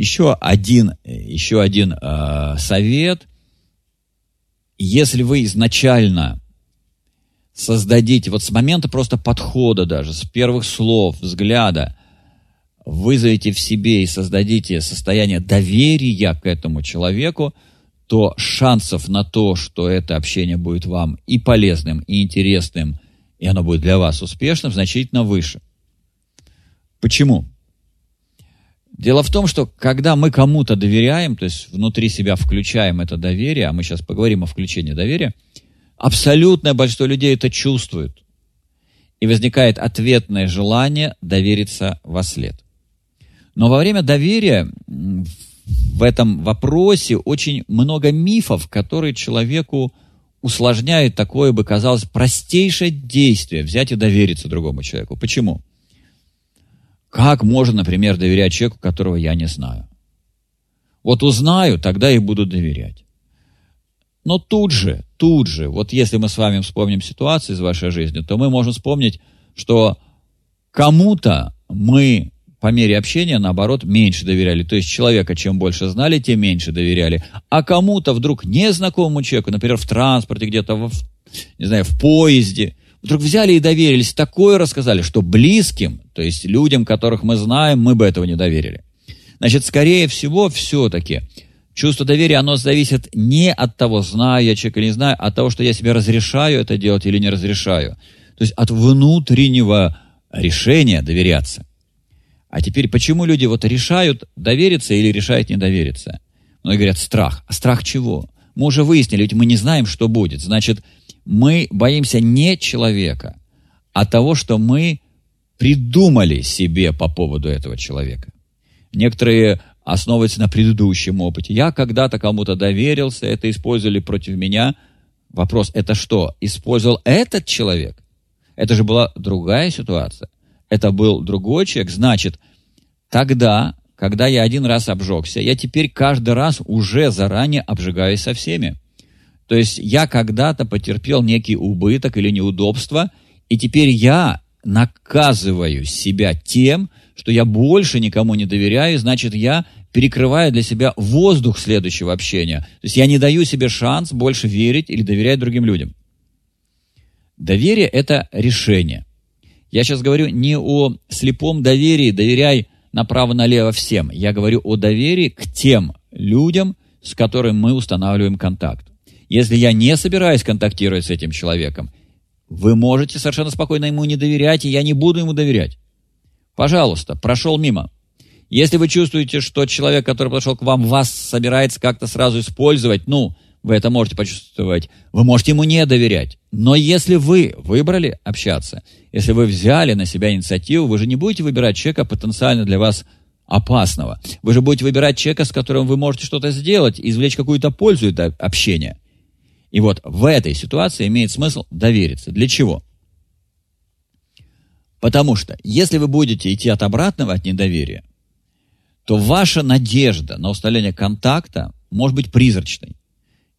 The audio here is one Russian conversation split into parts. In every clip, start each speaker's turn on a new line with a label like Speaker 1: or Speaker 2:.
Speaker 1: Еще один, еще один э, совет. Если вы изначально создадите, вот с момента просто подхода даже, с первых слов, взгляда, вызовите в себе и создадите состояние доверия к этому человеку, то шансов на то, что это общение будет вам и полезным, и интересным, и оно будет для вас успешным, значительно выше. Почему? Дело в том, что когда мы кому-то доверяем, то есть внутри себя включаем это доверие, а мы сейчас поговорим о включении доверия, абсолютное большинство людей это чувствует. И возникает ответное желание довериться во след. Но во время доверия в этом вопросе очень много мифов, которые человеку усложняют такое бы казалось простейшее действие взять и довериться другому человеку. Почему? Как можно, например, доверять человеку, которого я не знаю? Вот узнаю, тогда и буду доверять. Но тут же, тут же, вот если мы с вами вспомним ситуацию из вашей жизни, то мы можем вспомнить, что кому-то мы по мере общения, наоборот, меньше доверяли. То есть человека, чем больше знали, тем меньше доверяли. А кому-то вдруг незнакомому человеку, например, в транспорте, где-то, в, не знаю, в поезде, вдруг взяли и доверились, такое рассказали, что близким, то есть людям, которых мы знаем, мы бы этого не доверили. Значит, скорее всего, все-таки чувство доверия, оно зависит не от того, знаю я человека или не знаю, а от того, что я себе разрешаю это делать или не разрешаю. То есть от внутреннего решения доверяться. А теперь, почему люди вот решают довериться или решают не довериться? Многие говорят, страх. А страх чего? Мы уже выяснили, ведь мы не знаем, что будет. Значит, мы боимся не человека, а того, что мы придумали себе по поводу этого человека. Некоторые основываются на предыдущем опыте. Я когда-то кому-то доверился, это использовали против меня. Вопрос, это что, использовал этот человек? Это же была другая ситуация это был другой человек, значит, тогда, когда я один раз обжегся, я теперь каждый раз уже заранее обжигаюсь со всеми. То есть я когда-то потерпел некий убыток или неудобство, и теперь я наказываю себя тем, что я больше никому не доверяю, значит, я перекрываю для себя воздух следующего общения. То есть я не даю себе шанс больше верить или доверять другим людям. Доверие – это решение. Я сейчас говорю не о слепом доверии, доверяй направо-налево всем. Я говорю о доверии к тем людям, с которыми мы устанавливаем контакт. Если я не собираюсь контактировать с этим человеком, вы можете совершенно спокойно ему не доверять, и я не буду ему доверять. Пожалуйста, прошел мимо. Если вы чувствуете, что человек, который подошел к вам, вас собирается как-то сразу использовать, ну, вы это можете почувствовать. Вы можете ему не доверять. Но если вы выбрали общаться, если вы взяли на себя инициативу, вы же не будете выбирать человека потенциально для вас опасного. Вы же будете выбирать человека, с которым вы можете что-то сделать, извлечь какую-то пользу из общения. И вот в этой ситуации имеет смысл довериться. Для чего? Потому что если вы будете идти от обратного, от недоверия, то ваша надежда на установление контакта может быть призрачной.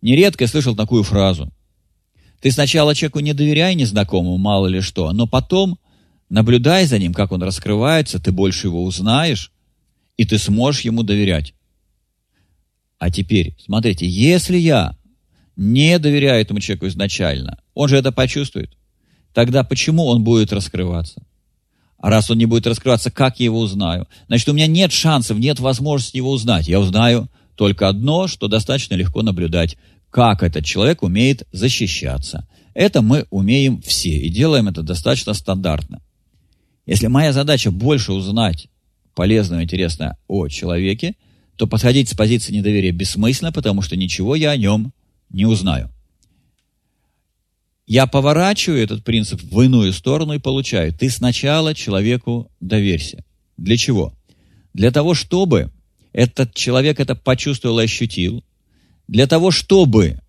Speaker 1: Нередко я слышал такую фразу. Ты сначала человеку не доверяй незнакомому, мало ли что, но потом наблюдай за ним, как он раскрывается, ты больше его узнаешь, и ты сможешь ему доверять. А теперь, смотрите, если я не доверяю этому человеку изначально, он же это почувствует, тогда почему он будет раскрываться? А раз он не будет раскрываться, как я его узнаю? Значит, у меня нет шансов, нет возможности его узнать. Я узнаю только одно, что достаточно легко наблюдать как этот человек умеет защищаться. Это мы умеем все и делаем это достаточно стандартно. Если моя задача больше узнать полезного и интересного о человеке, то подходить с позиции недоверия бессмысленно, потому что ничего я о нем не узнаю. Я поворачиваю этот принцип в иную сторону и получаю. Ты сначала человеку доверься. Для чего? Для того, чтобы этот человек это почувствовал и ощутил, для того, чтобы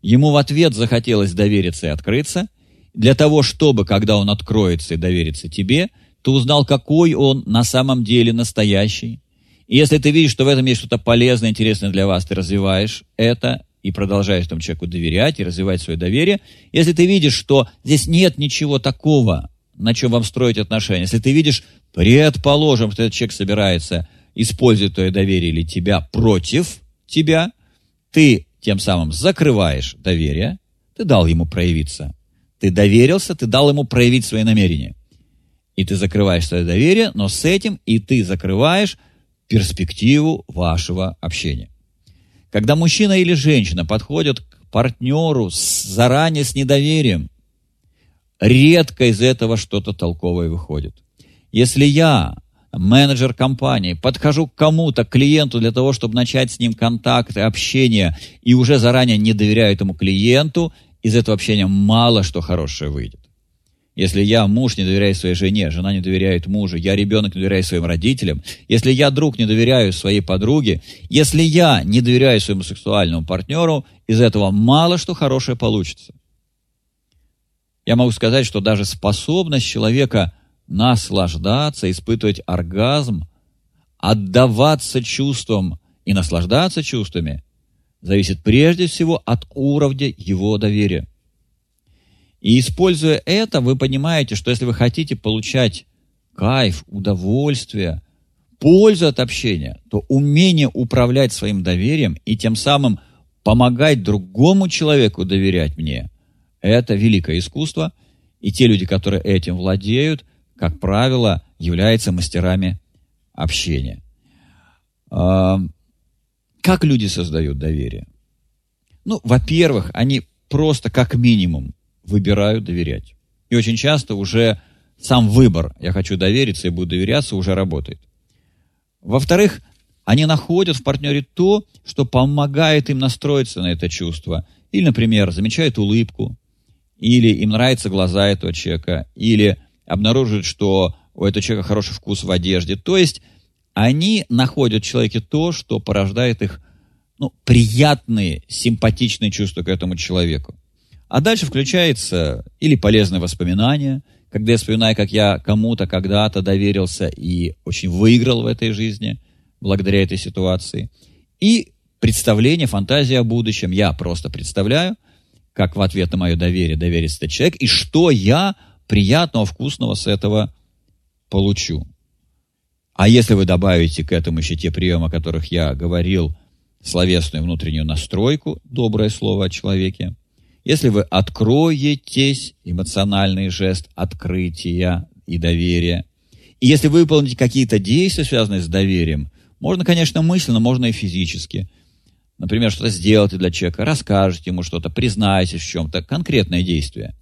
Speaker 1: ему в ответ захотелось довериться и открыться, для того, чтобы, когда он откроется и доверится тебе, ты узнал, какой он на самом деле настоящий. И если ты видишь, что в этом есть что-то полезное, интересное для вас, ты развиваешь это и продолжаешь этому человеку доверять и развивать свое доверие. Если ты видишь, что здесь нет ничего такого, на чем вам строить отношения, если ты видишь, предположим, что этот человек собирается использует твое доверие или тебя против тебя, ты тем самым закрываешь доверие, ты дал ему проявиться. Ты доверился, ты дал ему проявить свои намерения. И ты закрываешь свое доверие, но с этим и ты закрываешь перспективу вашего общения. Когда мужчина или женщина подходят к партнеру с, заранее с недоверием, редко из этого что-то толковое выходит. Если я, менеджер компании, подхожу к кому-то, клиенту для того, чтобы начать с ним контакт и общение, и уже заранее не доверяю этому клиенту, из этого общения мало что хорошее выйдет. Если я муж не доверяю своей жене, жена не доверяет мужу, я ребенок не доверяю своим родителям, если я друг не доверяю своей подруге, если я не доверяю своему сексуальному партнеру, из этого мало что хорошее получится. Я могу сказать, что даже способность человека наслаждаться, испытывать оргазм, отдаваться чувствам и наслаждаться чувствами зависит прежде всего от уровня его доверия. И используя это, вы понимаете, что если вы хотите получать кайф, удовольствие, пользу от общения, то умение управлять своим доверием и тем самым помогать другому человеку доверять мне, это великое искусство, и те люди, которые этим владеют, как правило, являются мастерами общения. А, как люди создают доверие? Ну, во-первых, они просто как минимум выбирают доверять. И очень часто уже сам выбор «я хочу довериться и буду доверяться» уже работает. Во-вторых, они находят в партнере то, что помогает им настроиться на это чувство. Или, например, замечают улыбку, или им нравятся глаза этого человека, или обнаруживают, что у этого человека хороший вкус в одежде. То есть они находят в человеке то, что порождает их ну, приятные, симпатичные чувства к этому человеку. А дальше включается или полезные воспоминания, когда я вспоминаю, как я кому-то когда-то доверился и очень выиграл в этой жизни благодаря этой ситуации. И представление, фантазия о будущем. Я просто представляю, как в ответ на мое доверие доверится этот человек, и что я приятного, вкусного с этого получу. А если вы добавите к этому еще те приемы, о которых я говорил, словесную внутреннюю настройку, доброе слово о человеке, если вы откроетесь, эмоциональный жест открытия и доверия, и если вы выполните какие-то действия, связанные с доверием, можно, конечно, мысленно, можно и физически. Например, что-то сделать для человека, расскажете ему что-то, признаетесь в чем-то, конкретное действие.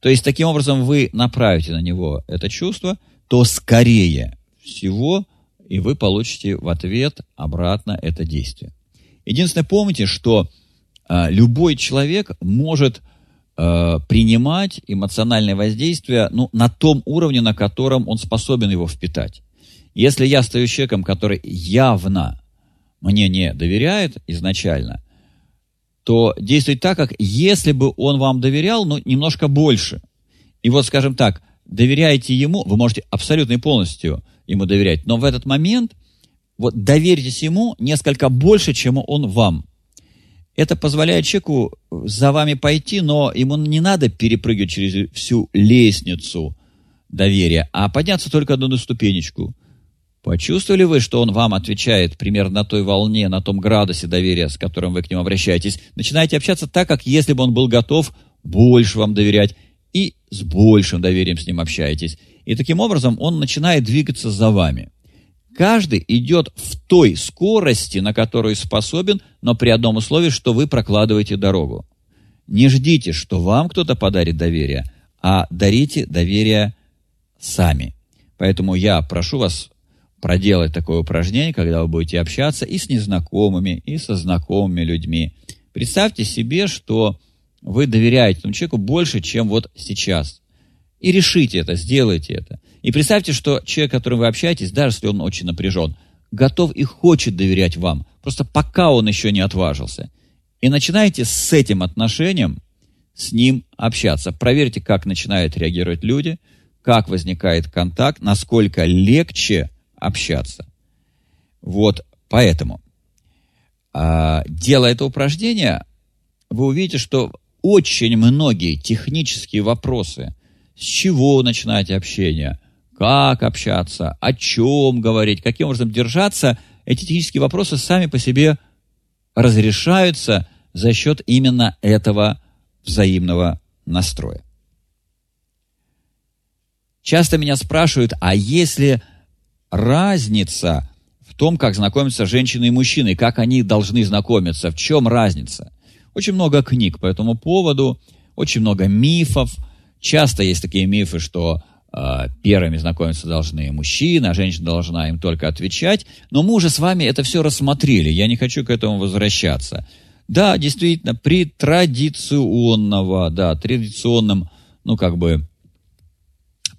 Speaker 1: То есть, таким образом, вы направите на него это чувство, то скорее всего и вы получите в ответ обратно это действие. Единственное, помните, что любой человек может э, принимать эмоциональное воздействие ну, на том уровне, на котором он способен его впитать. Если я стою человеком, который явно мне не доверяет изначально, то действует так, как если бы он вам доверял, но немножко больше. И вот, скажем так, доверяете ему, вы можете абсолютно и полностью ему доверять, но в этот момент вот доверьтесь ему несколько больше, чем он вам. Это позволяет человеку за вами пойти, но ему не надо перепрыгивать через всю лестницу доверия, а подняться только одну ступенечку. Почувствовали вы, что он вам отвечает примерно на той волне, на том градусе доверия, с которым вы к нему обращаетесь? Начинаете общаться так, как если бы он был готов больше вам доверять, и с большим доверием с ним общаетесь. И таким образом он начинает двигаться за вами. Каждый идет в той скорости, на которую способен, но при одном условии, что вы прокладываете дорогу. Не ждите, что вам кто-то подарит доверие, а дарите доверие сами. Поэтому я прошу вас проделать такое упражнение, когда вы будете общаться и с незнакомыми, и со знакомыми людьми. Представьте себе, что вы доверяете этому человеку больше, чем вот сейчас. И решите это, сделайте это. И представьте, что человек, с которым вы общаетесь, даже если он очень напряжен, готов и хочет доверять вам, просто пока он еще не отважился. И начинайте с этим отношением с ним общаться. Проверьте, как начинают реагировать люди, как возникает контакт, насколько легче общаться. Вот поэтому, а, делая это упражнение, вы увидите, что очень многие технические вопросы, с чего начинать общение – как общаться, о чем говорить, каким образом держаться, эти технические вопросы сами по себе разрешаются за счет именно этого взаимного настроя. Часто меня спрашивают, а если разница в том, как знакомятся женщины и мужчины, как они должны знакомиться, в чем разница? Очень много книг по этому поводу, очень много мифов. Часто есть такие мифы, что первыми знакомиться должны мужчины, а женщина должна им только отвечать. Но мы уже с вами это все рассмотрели, я не хочу к этому возвращаться. Да, действительно, при традиционного, да, традиционном, ну, как бы,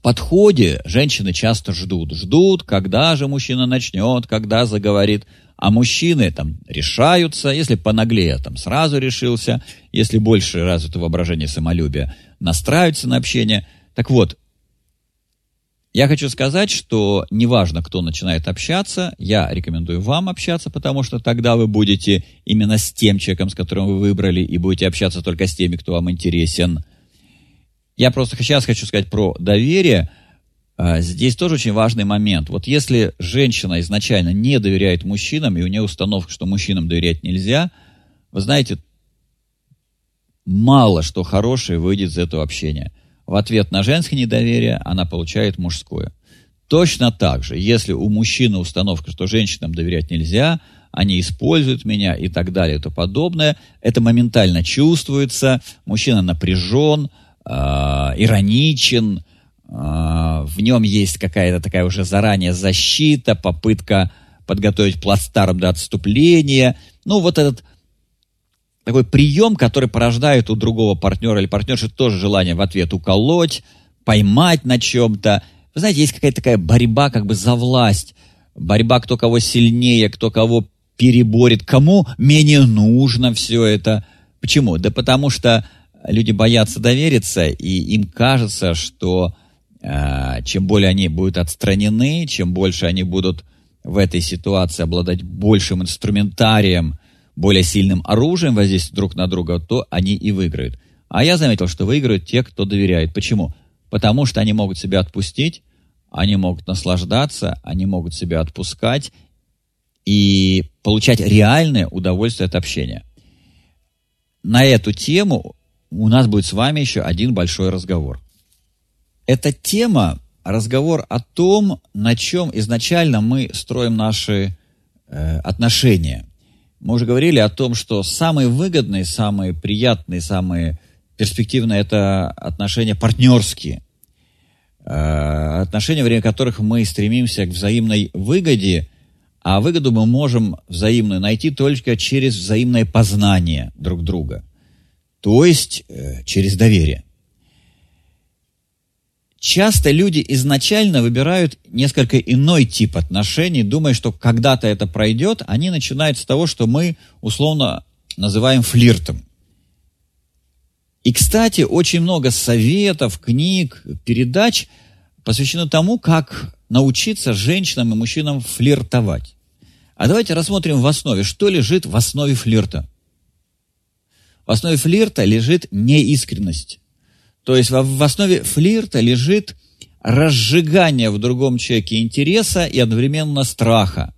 Speaker 1: подходе женщины часто ждут. Ждут, когда же мужчина начнет, когда заговорит. А мужчины там решаются, если понаглее, там сразу решился, если больше развито воображение самолюбия, настраиваются на общение. Так вот, я хочу сказать, что неважно, кто начинает общаться, я рекомендую вам общаться, потому что тогда вы будете именно с тем человеком, с которым вы выбрали, и будете общаться только с теми, кто вам интересен. Я просто сейчас хочу сказать про доверие. А, здесь тоже очень важный момент. Вот если женщина изначально не доверяет мужчинам, и у нее установка, что мужчинам доверять нельзя, вы знаете, мало что хорошее выйдет из этого общения – в ответ на женское недоверие она получает мужское. Точно так же, если у мужчины установка, что женщинам доверять нельзя, они используют меня и так далее и тому подобное, это моментально чувствуется, мужчина напряжен, э, ироничен, э, в нем есть какая-то такая уже заранее защита, попытка подготовить плацдарм до отступления. Ну, вот этот такой прием, который порождает у другого партнера или партнерши тоже желание в ответ уколоть, поймать на чем-то. Вы знаете, есть какая-то такая борьба как бы за власть. Борьба, кто кого сильнее, кто кого переборет, кому менее нужно все это. Почему? Да потому что люди боятся довериться, и им кажется, что э, чем более они будут отстранены, чем больше они будут в этой ситуации обладать большим инструментарием, более сильным оружием воздействуют друг на друга, то они и выиграют. А я заметил, что выиграют те, кто доверяет. Почему? Потому что они могут себя отпустить, они могут наслаждаться, они могут себя отпускать и получать реальное удовольствие от общения. На эту тему у нас будет с вами еще один большой разговор. Эта тема – разговор о том, на чем изначально мы строим наши э, отношения – мы уже говорили о том, что самые выгодные, самые приятные, самые перспективные – это отношения партнерские. Э, отношения, во время которых мы стремимся к взаимной выгоде, а выгоду мы можем взаимную найти только через взаимное познание друг друга, то есть э, через доверие. Часто люди изначально выбирают несколько иной тип отношений, думая, что когда-то это пройдет, они начинают с того, что мы условно называем флиртом. И, кстати, очень много советов, книг, передач посвящено тому, как научиться женщинам и мужчинам флиртовать. А давайте рассмотрим в основе, что лежит в основе флирта. В основе флирта лежит неискренность. То есть в основе флирта лежит разжигание в другом человеке интереса и одновременно страха.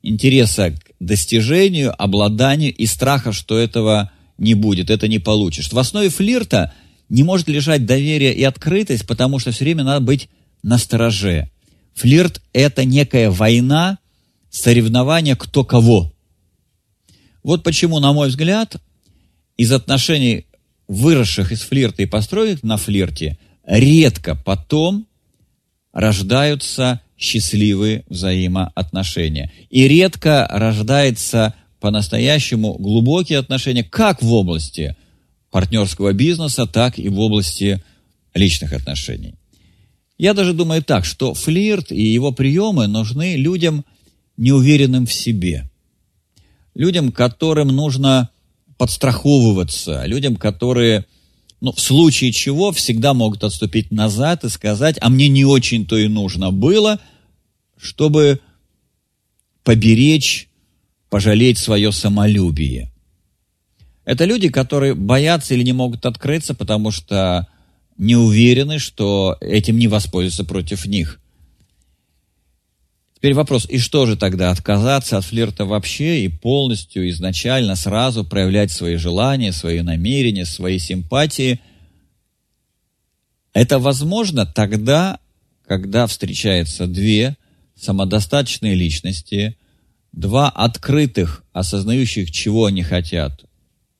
Speaker 1: Интереса к достижению, обладанию и страха, что этого не будет, это не получишь. В основе флирта не может лежать доверие и открытость, потому что все время надо быть настороже. Флирт – это некая война, соревнование кто кого. Вот почему, на мой взгляд, из отношений выросших из флирта и построенных на флирте, редко потом рождаются счастливые взаимоотношения. И редко рождается по-настоящему глубокие отношения как в области партнерского бизнеса, так и в области личных отношений. Я даже думаю так, что флирт и его приемы нужны людям, неуверенным в себе. Людям, которым нужно подстраховываться людям, которые, ну, в случае чего, всегда могут отступить назад и сказать, а мне не очень-то и нужно было, чтобы поберечь, пожалеть свое самолюбие. Это люди, которые боятся или не могут открыться, потому что не уверены, что этим не воспользуются против них. Теперь вопрос, и что же тогда, отказаться от флирта вообще и полностью, изначально, сразу проявлять свои желания, свои намерения, свои симпатии? Это возможно тогда, когда встречаются две самодостаточные личности, два открытых, осознающих, чего они хотят,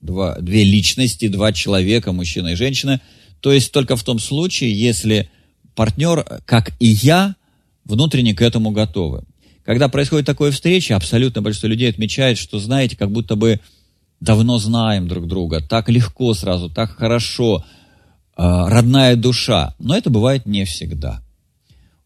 Speaker 1: два, две личности, два человека, мужчина и женщина. То есть только в том случае, если партнер, как и я, внутренне к этому готовы. Когда происходит такое встреча, абсолютно большинство людей отмечает, что, знаете, как будто бы давно знаем друг друга, так легко сразу, так хорошо, э, родная душа. Но это бывает не всегда.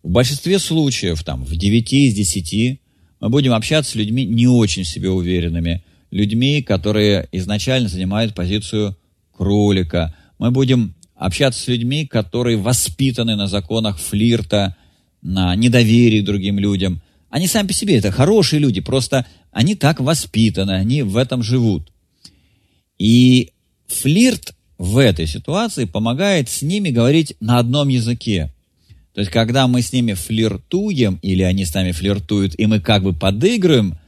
Speaker 1: В большинстве случаев, там, в 9 из 10, мы будем общаться с людьми не очень себе уверенными, людьми, которые изначально занимают позицию кролика. Мы будем общаться с людьми, которые воспитаны на законах флирта, на недоверии другим людям. Они сами по себе это хорошие люди, просто они так воспитаны, они в этом живут. И флирт в этой ситуации помогает с ними говорить на одном языке. То есть, когда мы с ними флиртуем, или они с нами флиртуют, и мы как бы подыгрываем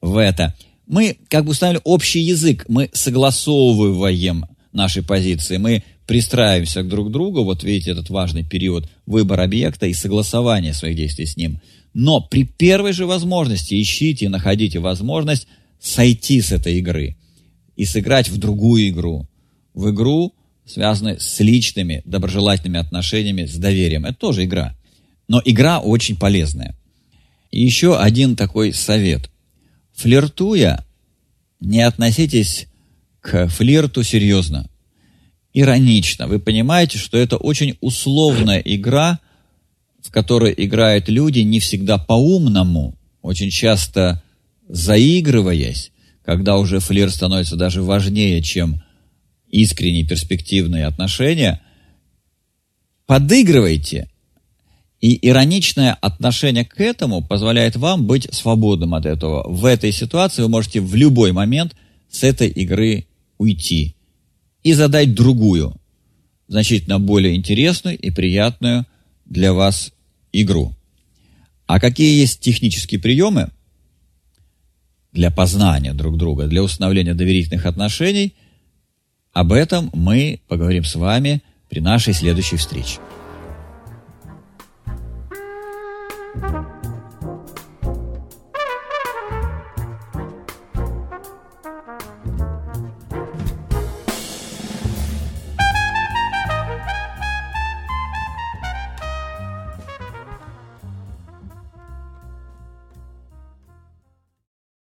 Speaker 1: в это, мы как бы установили общий язык, мы согласовываем наши позиции, мы пристраиваемся друг к другу, вот видите этот важный период выбора объекта и согласования своих действий с ним. Но при первой же возможности ищите, находите возможность сойти с этой игры и сыграть в другую игру. В игру, связанную с личными доброжелательными отношениями, с доверием. Это тоже игра. Но игра очень полезная. И еще один такой совет. Флиртуя, не относитесь к флирту серьезно иронично. Вы понимаете, что это очень условная игра, в которой играют люди не всегда по-умному, очень часто заигрываясь, когда уже флирт становится даже важнее, чем искренние перспективные отношения, подыгрывайте. И ироничное отношение к этому позволяет вам быть свободным от этого. В этой ситуации вы можете в любой момент с этой игры уйти и задать другую, значительно более интересную и приятную для вас игру. А какие есть технические приемы для познания друг друга, для установления доверительных отношений, об этом мы поговорим с вами при нашей следующей встрече.